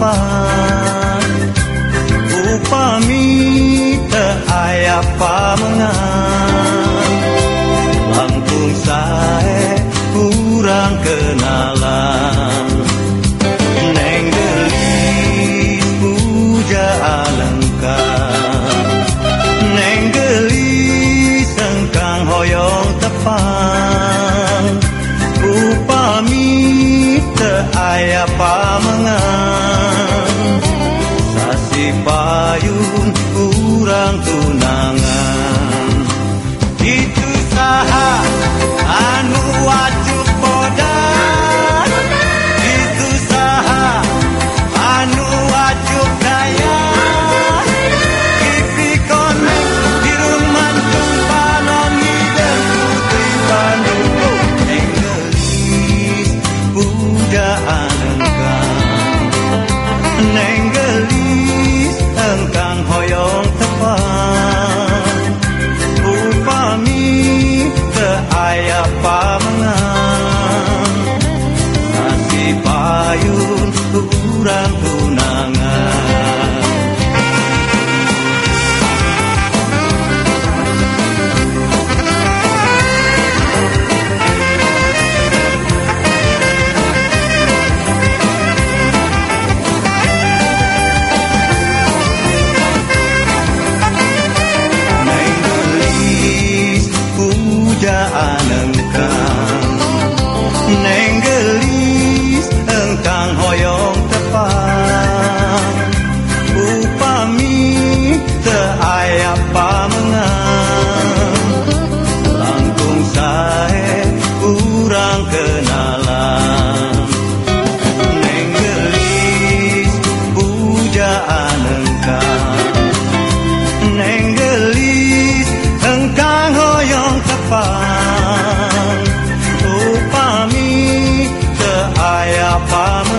harapan upami te aya pamungan langkung sae kurang kenalan. Neng gelis puja alengkar neng gelis hoyong tepang. Upami te aya pamungan y escapar